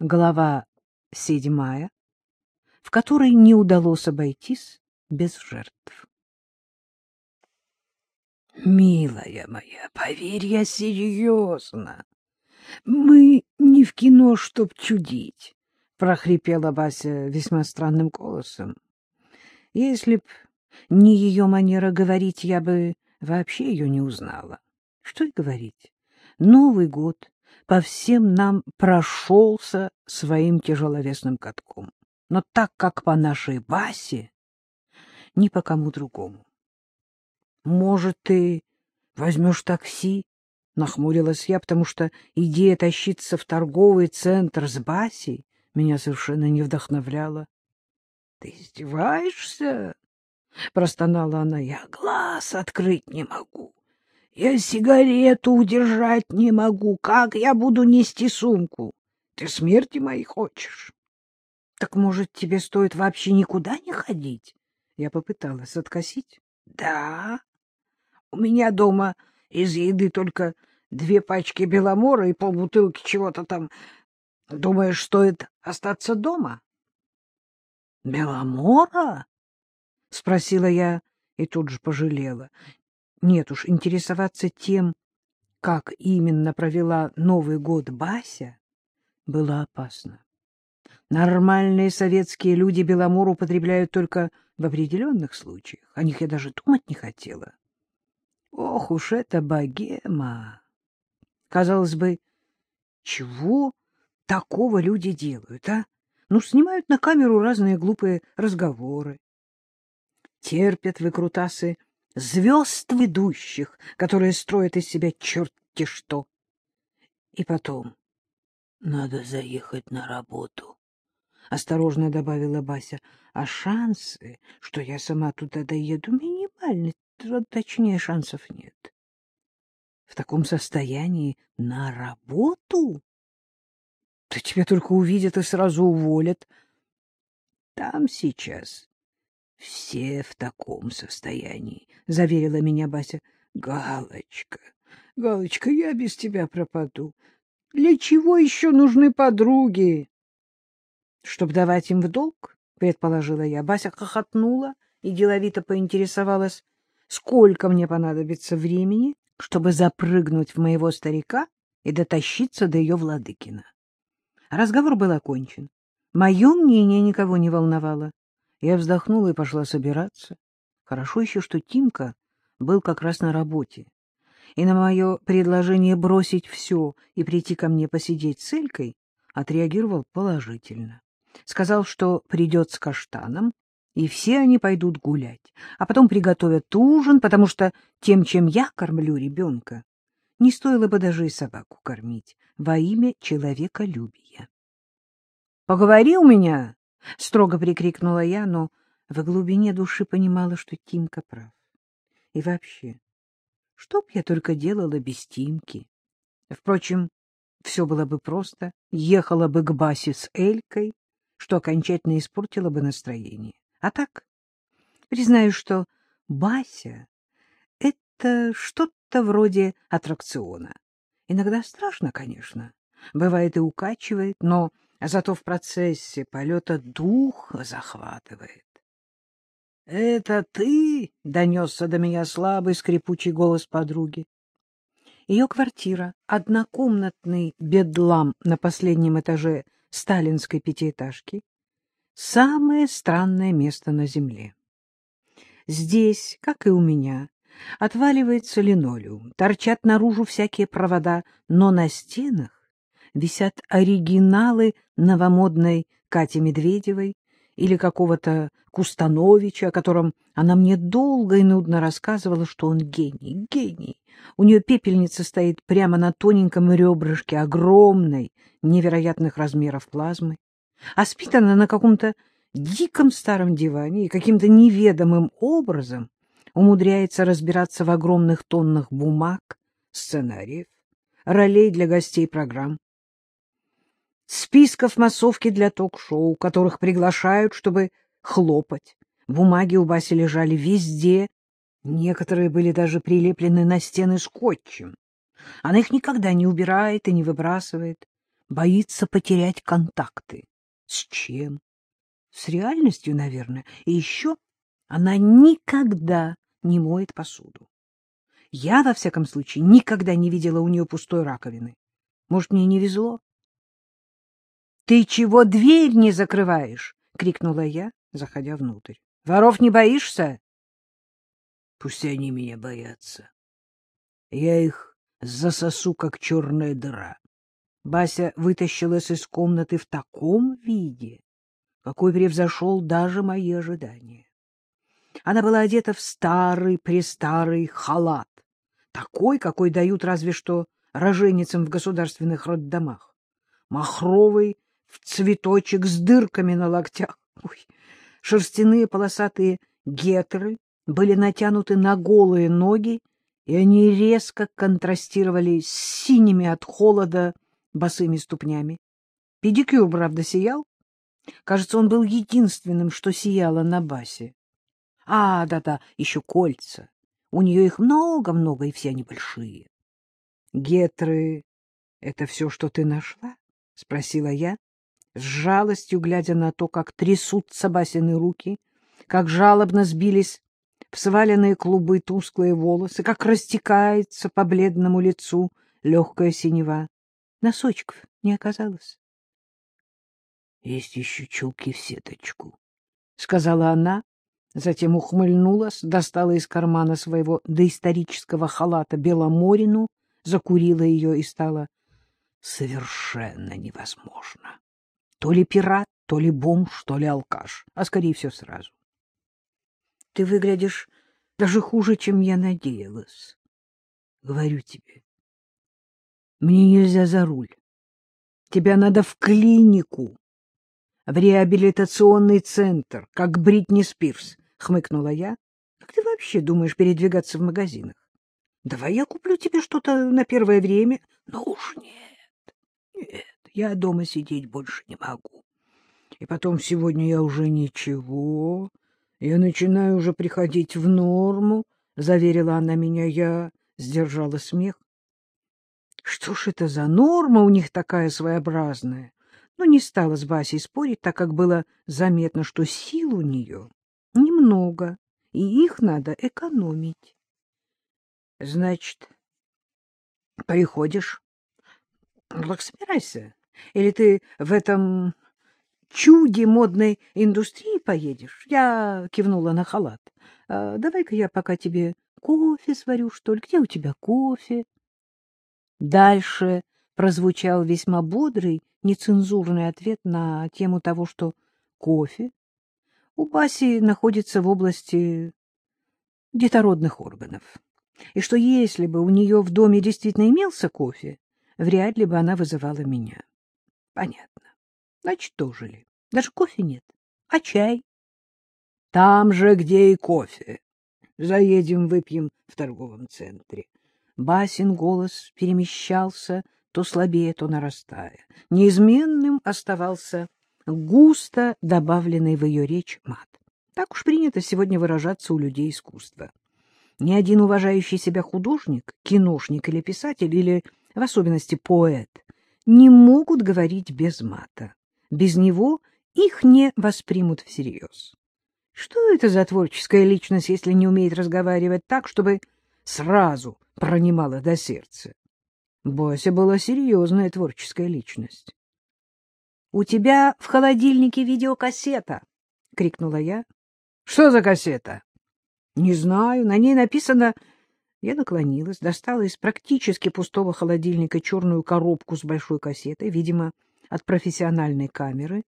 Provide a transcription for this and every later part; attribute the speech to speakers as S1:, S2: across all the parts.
S1: Глава седьмая, в которой не удалось обойтись без жертв.
S2: Милая моя, поверь, я серьезно. Мы не в кино, чтоб чудить, — прохрипела Вася весьма странным голосом. Если б не ее манера говорить, я бы вообще ее не узнала. Что и говорить. Новый год по всем нам прошелся своим тяжеловесным катком. Но так как по нашей Васе, ни по кому другому. Может, ты возьмешь такси? Нахмурилась я, потому что идея тащиться в торговый центр с Басей меня совершенно не вдохновляла. — Ты издеваешься? — простонала она. — Я глаз открыть не могу. Я сигарету удержать не могу. Как я буду нести сумку? Ты смерти моей хочешь? — Так, может, тебе стоит вообще никуда не ходить? Я попыталась откосить. — Да. У меня дома из еды только две пачки беломора и полбутылки чего-то там. Думаешь, стоит остаться дома? — Беломора? — спросила я и тут же пожалела. Нет уж, интересоваться тем, как именно провела Новый год Бася, было опасно. Нормальные советские люди Беломор употребляют только в определенных случаях. О них я даже думать не хотела. Ох уж эта богема! Казалось бы, чего такого люди делают, а? Ну, снимают на камеру разные глупые разговоры. Терпят выкрутасы звезд ведущих, которые строят из себя черти что. И потом, надо заехать на работу, — осторожно добавила Бася, — а шансы, что я сама туда доеду, минимальны, точнее, шансов нет. В таком состоянии на работу? Да тебя только увидят и сразу уволят. Там сейчас все в таком состоянии, — заверила меня Бася. — Галочка, Галочка, я без тебя пропаду. Для чего еще нужны подруги? — Чтоб давать им в долг, — предположила я. Бася хохотнула и деловито поинтересовалась, сколько мне понадобится времени, чтобы запрыгнуть в моего старика и дотащиться до ее Владыкина. Разговор был окончен. Мое мнение никого не волновало. Я вздохнула и пошла собираться. Хорошо еще, что Тимка был как раз на работе. И на мое предложение бросить все и прийти ко мне посидеть с Элькой отреагировал положительно. Сказал, что придет с каштаном, и все они пойдут гулять, а потом приготовят ужин, потому что тем, чем я кормлю ребенка, не стоило бы даже и собаку кормить во имя человеколюбия. — Поговори у меня — строго прикрикнула я, но в глубине души понимала, что Тимка прав. И вообще, что б я только делала без Тимки? Впрочем, все было бы просто. Ехала бы к Басе с Элькой, что окончательно испортило бы настроение. А так, признаю, что Бася — это что-то вроде аттракциона. Иногда страшно, конечно. Бывает и укачивает, но зато в процессе полета дух захватывает. — Это ты? — донесся до меня слабый скрипучий голос подруги. Ее квартира, однокомнатный бедлам на последнем этаже сталинской пятиэтажки, самое странное место на земле. Здесь, как и у меня, отваливается линолеум, торчат наружу всякие провода, но на стенах висят оригиналы новомодной Кати Медведевой или какого-то Кустановича, о котором она мне долго и нудно рассказывала, что он гений, гений. У нее пепельница стоит прямо на тоненьком ребрышке огромной, невероятных размеров плазмы, а спит она на каком-то диком старом диване и каким-то неведомым образом умудряется разбираться в огромных тоннах бумаг, сценариев, ролей для гостей программ, списков массовки для ток-шоу, которых приглашают, чтобы хлопать. Бумаги у Баси лежали везде, некоторые были даже прилеплены на стены скотчем. Она их никогда не убирает и не выбрасывает.
S1: боится потерять контакты. С чем? С реальностью, наверное. И еще она никогда не моет посуду. Я, во всяком случае, никогда не видела у нее пустой раковины. Может, мне не везло? — Ты чего дверь не закрываешь? — крикнула я, заходя внутрь. — Воров не боишься?
S2: — Пусть они меня боятся. Я их засосу, как черная дыра.
S1: Бася вытащилась из комнаты в таком виде, какой превзошел даже мои ожидания. Она была одета в старый-престарый халат, такой, какой дают разве что роженицам в государственных роддомах, махровый в цветочек с дырками на локтях. Ой, шерстяные полосатые гетры были натянуты на голые ноги, и они резко контрастировали с синими от холода босыми ступнями. Педикюр, правда, сиял. Кажется, он был единственным, что сияло на басе. А, да-да, еще кольца. У нее их много-много, и все они большие. — Гетры — это все, что ты нашла? — спросила я, с жалостью глядя на то, как трясутся Басины руки, как жалобно сбились в сваленные клубы тусклые волосы, как растекается по бледному лицу легкая синева. Носочков не оказалось.
S2: — Есть еще чулки в сеточку, —
S1: сказала она, затем ухмыльнулась, достала из кармана своего доисторического халата беломорину, закурила ее и стала совершенно невозможно. То ли пират, то ли бомж, то ли алкаш, а скорее всего сразу. — Ты выглядишь даже хуже, чем я надеялась. Говорю тебе, мне нельзя за руль. Тебя надо в клинику, в реабилитационный центр, как Бритни Спирс, — хмыкнула я. — Как ты вообще думаешь передвигаться в магазинах? Давай я куплю тебе что-то на первое время.
S2: Ну уж нет, нет, я дома сидеть больше не могу. И потом сегодня я уже ничего, я начинаю уже приходить в норму, — заверила она меня. Я сдержала смех.
S1: Что ж это за норма у них такая своеобразная? Но не стала с Басей спорить, так как было заметно, что сил у нее немного, и их надо экономить. — Значит, приходишь? Так собирайся. Или ты в этом чуде модной индустрии поедешь? Я кивнула на халат. А, Давай-ка я пока тебе кофе сварю, что ли. Где у тебя кофе? Дальше прозвучал весьма бодрый, нецензурный ответ на тему того, что кофе у Баси находится в области детородных органов, и что если бы у нее в доме действительно имелся кофе, вряд ли бы она вызывала меня. Понятно. Значит, ли. Даже кофе нет. А чай?
S2: Там же, где и кофе. Заедем, выпьем в торговом центре.
S1: Басин голос перемещался, то слабее, то нарастая. Неизменным оставался густо добавленный в ее речь мат. Так уж принято сегодня выражаться у людей искусства. Ни один уважающий себя художник, киношник или писатель, или в особенности поэт, не могут говорить без мата. Без него их не воспримут всерьез. Что это за творческая личность, если не умеет разговаривать так, чтобы сразу пронимала до сердца. Бося была серьезная творческая личность. — У тебя в холодильнике видеокассета! — крикнула я. — Что за кассета? — Не знаю. На ней написано... Я наклонилась, достала из практически пустого холодильника черную коробку с большой кассетой, видимо, от профессиональной камеры.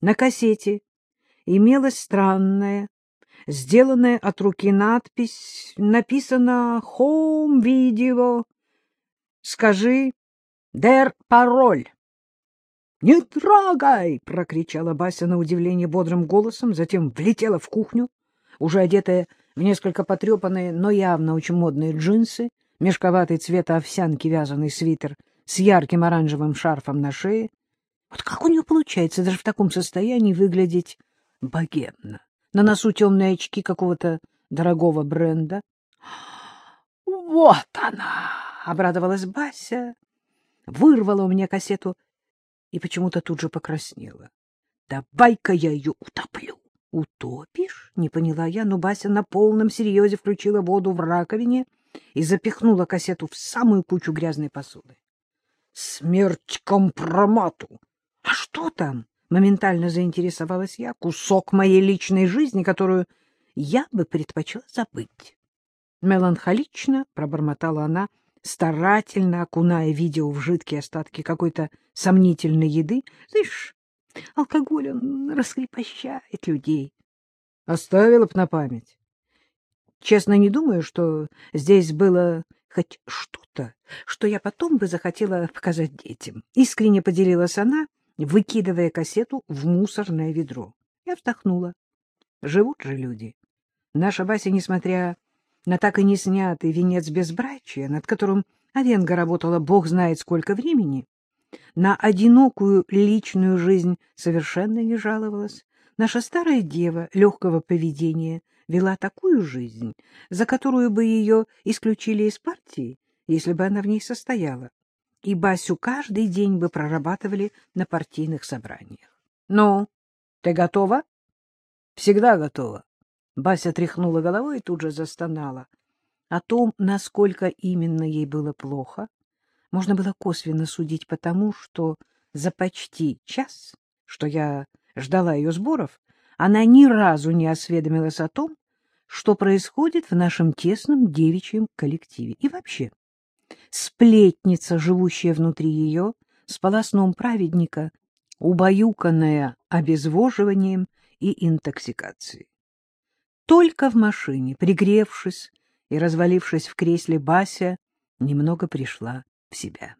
S1: На кассете имелась странная, сделанная от руки надпись, написано «Home Video». Скажи «Der пароль». «Не трогай!» — прокричала Бася на удивление бодрым голосом, затем влетела в кухню, уже одетая в несколько потрепанные, но явно очень модные джинсы, мешковатый цвета овсянки вязаный свитер с ярким оранжевым шарфом на шее. Вот как у нее получается даже в таком состоянии выглядеть богемно? на носу темные очки какого-то дорогого бренда. — Вот она! — обрадовалась Бася. Вырвала у меня кассету и почему-то тут же покраснела. — Давай-ка я ее утоплю. — Утопишь? — не поняла я, но Бася на полном серьезе включила воду в раковине и запихнула кассету в самую кучу грязной посуды. — Смерть компромату! — А что там? — моментально заинтересовалась я. — Кусок моей личной жизни, которую я бы предпочла забыть. Меланхолично пробормотала она, старательно окуная видео в жидкие остатки какой-то сомнительной еды. Знаешь, алкоголь, он раскрепощает людей. Оставила б на память. Честно, не думаю, что здесь было хоть что-то, что я потом бы захотела показать детям. Искренне поделилась она, выкидывая кассету в мусорное ведро. Я вздохнула. Живут же люди. Наша Вася, несмотря на так и не снятый венец безбрачия, над которым Овенга работала бог знает сколько времени, на одинокую личную жизнь совершенно не жаловалась. Наша старая дева легкого поведения вела такую жизнь, за которую бы ее исключили из партии, если бы она в ней состояла, и Басю каждый день бы прорабатывали на партийных собраниях. — Ну, ты готова? — Всегда готова. Бася тряхнула головой и тут же застонала. О том, насколько именно ей было плохо, можно было косвенно судить потому, что за почти час, что я ждала ее сборов, она ни разу не осведомилась о том, что происходит в нашем тесном девичьем коллективе. И вообще, сплетница, живущая внутри ее, спала сном праведника, убаюканная обезвоживанием и интоксикацией. Только в машине, пригревшись и развалившись в кресле, Бася немного пришла в себя.